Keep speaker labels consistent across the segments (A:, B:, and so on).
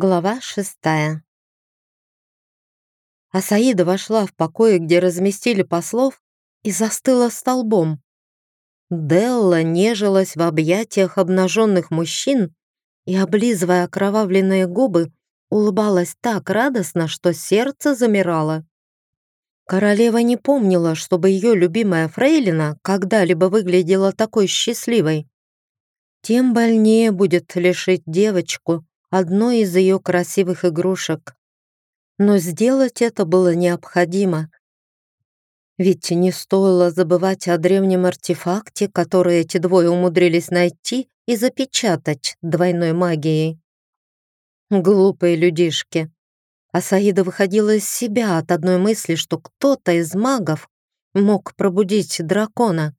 A: Глава шестая. Асаида вошла в покои, где разместили послов, и застыла столбом. Делла нежилась в объятиях обнаженных мужчин и, облизывая окровавленные губы, улыбалась так радостно, что сердце замирало. Королева не помнила, чтобы ее любимая фрейлина когда-либо выглядела такой счастливой. Тем больнее будет лишить девочку одной из ее красивых игрушек. Но сделать это было необходимо. Ведь не стоило забывать о древнем артефакте, который эти двое умудрились найти и запечатать двойной магией. Глупые людишки. Асаида выходила из себя от одной мысли, что кто-то из магов мог пробудить дракона.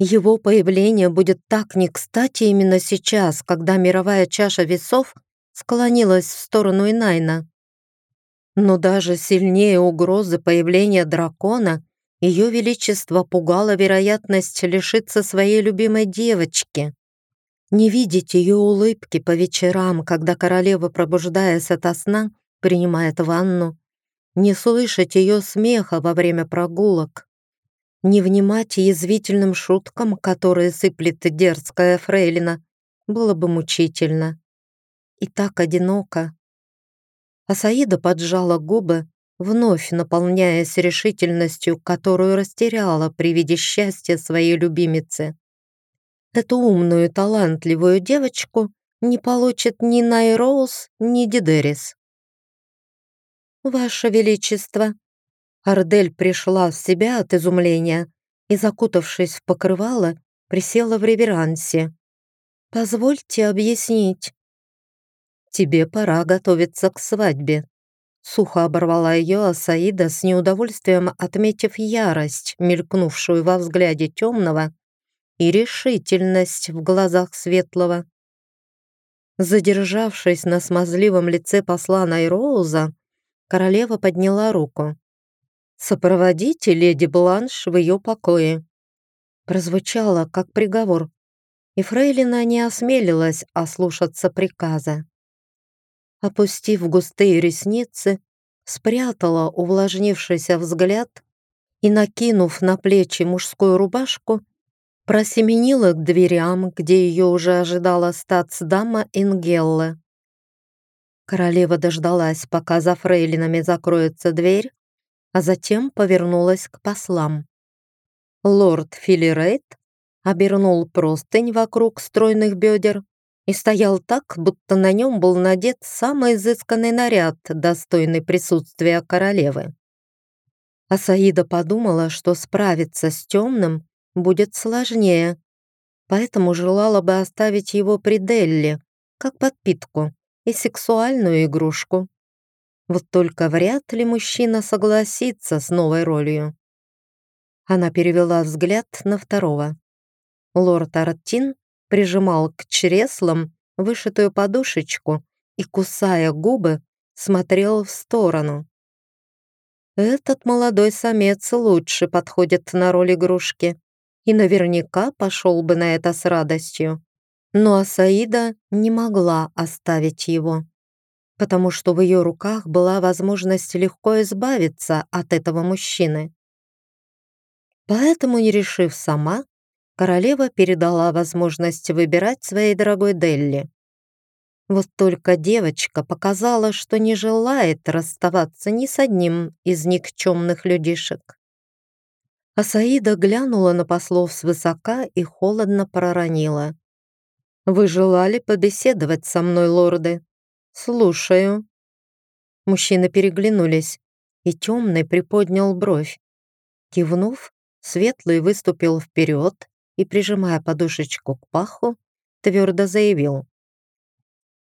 A: Его появление будет так не кстати именно сейчас, когда мировая чаша весов склонилась в сторону Инайна. Но даже сильнее угрозы появления дракона ее величество пугало вероятность лишиться своей любимой девочки. Не видеть ее улыбки по вечерам, когда королева, пробуждаясь ото сна, принимает ванну, не слышать ее смеха во время прогулок не внимать язвительным шуткам, которые сыплет дерзкая фрейлина, было бы мучительно. И так одиноко. Асаида поджала губы, вновь наполняясь решительностью, которую растеряла при виде счастья своей любимицы. Эту умную, талантливую девочку не получит ни Найроуз, ни Дидерис. «Ваше Величество!» Ардель пришла в себя от изумления и, закутавшись в покрывало, присела в реверансе. «Позвольте объяснить». «Тебе пора готовиться к свадьбе», Сухо оборвала ее Асаида с неудовольствием, отметив ярость, мелькнувшую во взгляде темного, и решительность в глазах светлого. Задержавшись на смазливом лице посла Найроуза, королева подняла руку. «Сопроводите леди Бланш в ее покое». Прозвучало, как приговор, и Фрейлина не осмелилась ослушаться приказа. Опустив густые ресницы, спрятала увлажнившийся взгляд и, накинув на плечи мужскую рубашку, просеменила к дверям, где ее уже ожидала стацдама Ингелла. Королева дождалась, пока за фрейлинами закроется дверь, а затем повернулась к послам. Лорд Филирейт обернул простынь вокруг стройных бедер и стоял так, будто на нем был надет самый изысканный наряд, достойный присутствия королевы. Асаида подумала, что справиться с темным будет сложнее, поэтому желала бы оставить его при Делле, как подпитку и сексуальную игрушку. Вот только вряд ли мужчина согласится с новой ролью. Она перевела взгляд на второго. Лорд Артин прижимал к чреслам вышитую подушечку и, кусая губы, смотрел в сторону. Этот молодой самец лучше подходит на роль игрушки и наверняка пошел бы на это с радостью. Но Асаида не могла оставить его потому что в ее руках была возможность легко избавиться от этого мужчины. Поэтому, не решив сама, королева передала возможность выбирать своей дорогой Делли. Вот только девочка показала, что не желает расставаться ни с одним из никчемных людишек. Асаида глянула на послов свысока и холодно проронила. «Вы желали побеседовать со мной, лорды?» «Слушаю». Мужчины переглянулись, и темный приподнял бровь. Кивнув, светлый выступил вперед и, прижимая подушечку к паху, твердо заявил.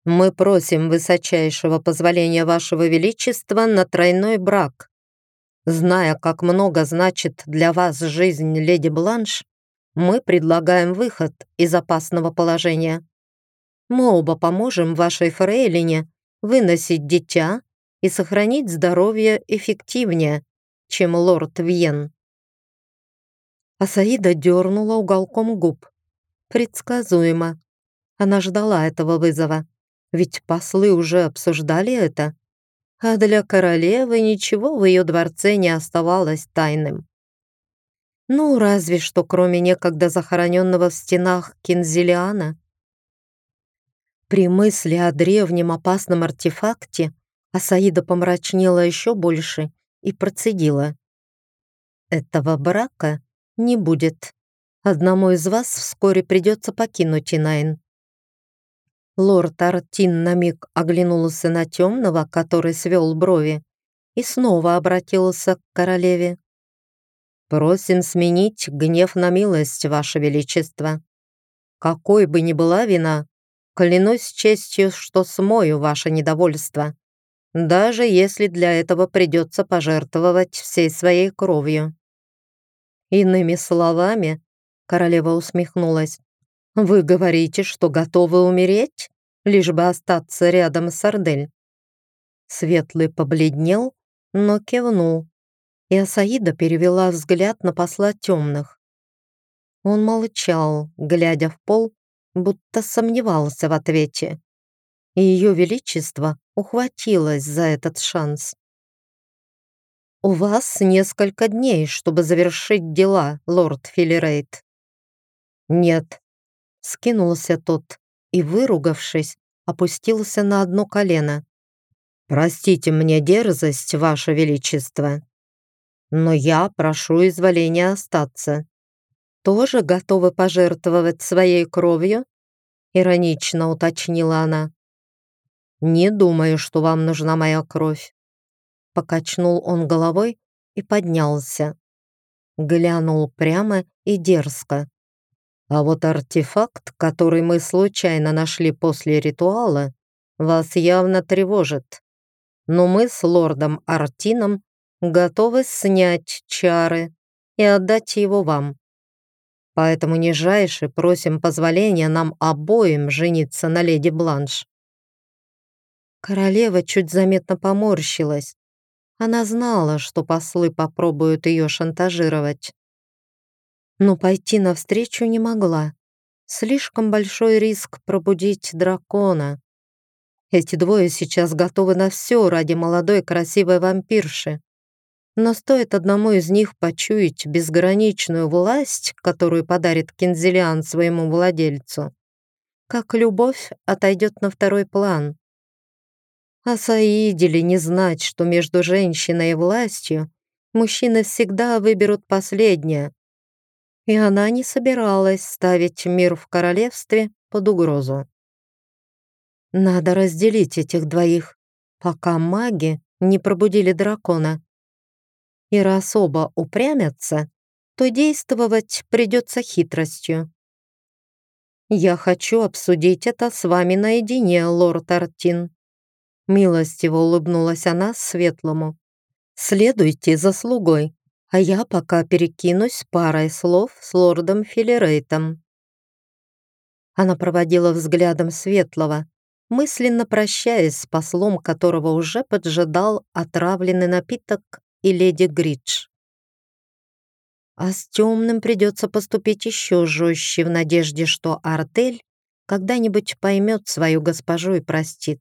A: «Мы просим высочайшего позволения вашего величества на тройной брак. Зная, как много значит для вас жизнь леди Бланш, мы предлагаем выход из опасного положения. Мы оба поможем вашей фрейлине выносить дитя и сохранить здоровье эффективнее, чем лорд Вьен. Асаида дернула уголком губ. Предсказуемо. Она ждала этого вызова. ведь послы уже обсуждали это, а для королевы ничего в ее дворце не оставалось тайным. Ну, разве что кроме некогда захороненного в стенах Кинзелиана. При мысли о древнем опасном артефакте Асаида помрачнела еще больше и процедила. «Этого брака не будет. Одному из вас вскоре придется покинуть Инайн. Лорд Артин на миг оглянулся на темного, который свел брови, и снова обратился к королеве. «Просим сменить гнев на милость, Ваше Величество. Какой бы ни была вина, клянусь честью, что смою ваше недовольство, даже если для этого придется пожертвовать всей своей кровью». Иными словами, королева усмехнулась, «Вы говорите, что готовы умереть, лишь бы остаться рядом с Ардель?» Светлый побледнел, но кивнул, и Асаида перевела взгляд на посла темных. Он молчал, глядя в пол, будто сомневался в ответе. И ее величество ухватилось за этот шанс. «У вас несколько дней, чтобы завершить дела, лорд Филерейт». «Нет», Скинулся тот и, выругавшись, опустился на одно колено. «Простите мне дерзость, Ваше Величество, но я прошу изволения остаться. Тоже готовы пожертвовать своей кровью?» Иронично уточнила она. «Не думаю, что вам нужна моя кровь». Покачнул он головой и поднялся. Глянул прямо и дерзко. А вот артефакт, который мы случайно нашли после ритуала, вас явно тревожит. Но мы с лордом Артином готовы снять чары и отдать его вам. Поэтому нижайше просим позволения нам обоим жениться на леди Бланш». Королева чуть заметно поморщилась. Она знала, что послы попробуют ее шантажировать но пойти навстречу не могла. Слишком большой риск пробудить дракона. Эти двое сейчас готовы на все ради молодой красивой вампирши. Но стоит одному из них почуять безграничную власть, которую подарит Кинзелиан своему владельцу, как любовь отойдет на второй план. А Саиде ли не знать, что между женщиной и властью мужчины всегда выберут последнее, и она не собиралась ставить мир в королевстве под угрозу. Надо разделить этих двоих, пока маги не пробудили дракона. И раз оба упрямятся, то действовать придется хитростью. «Я хочу обсудить это с вами наедине, лорд Артин», милостиво улыбнулась она светлому. «Следуйте за слугой а я пока перекинусь парой слов с лордом Филерейтом». Она проводила взглядом Светлого, мысленно прощаясь с послом, которого уже поджидал отравленный напиток и леди Гридж. А с темным придется поступить еще жестче в надежде, что Артель когда-нибудь поймет свою госпожу и простит.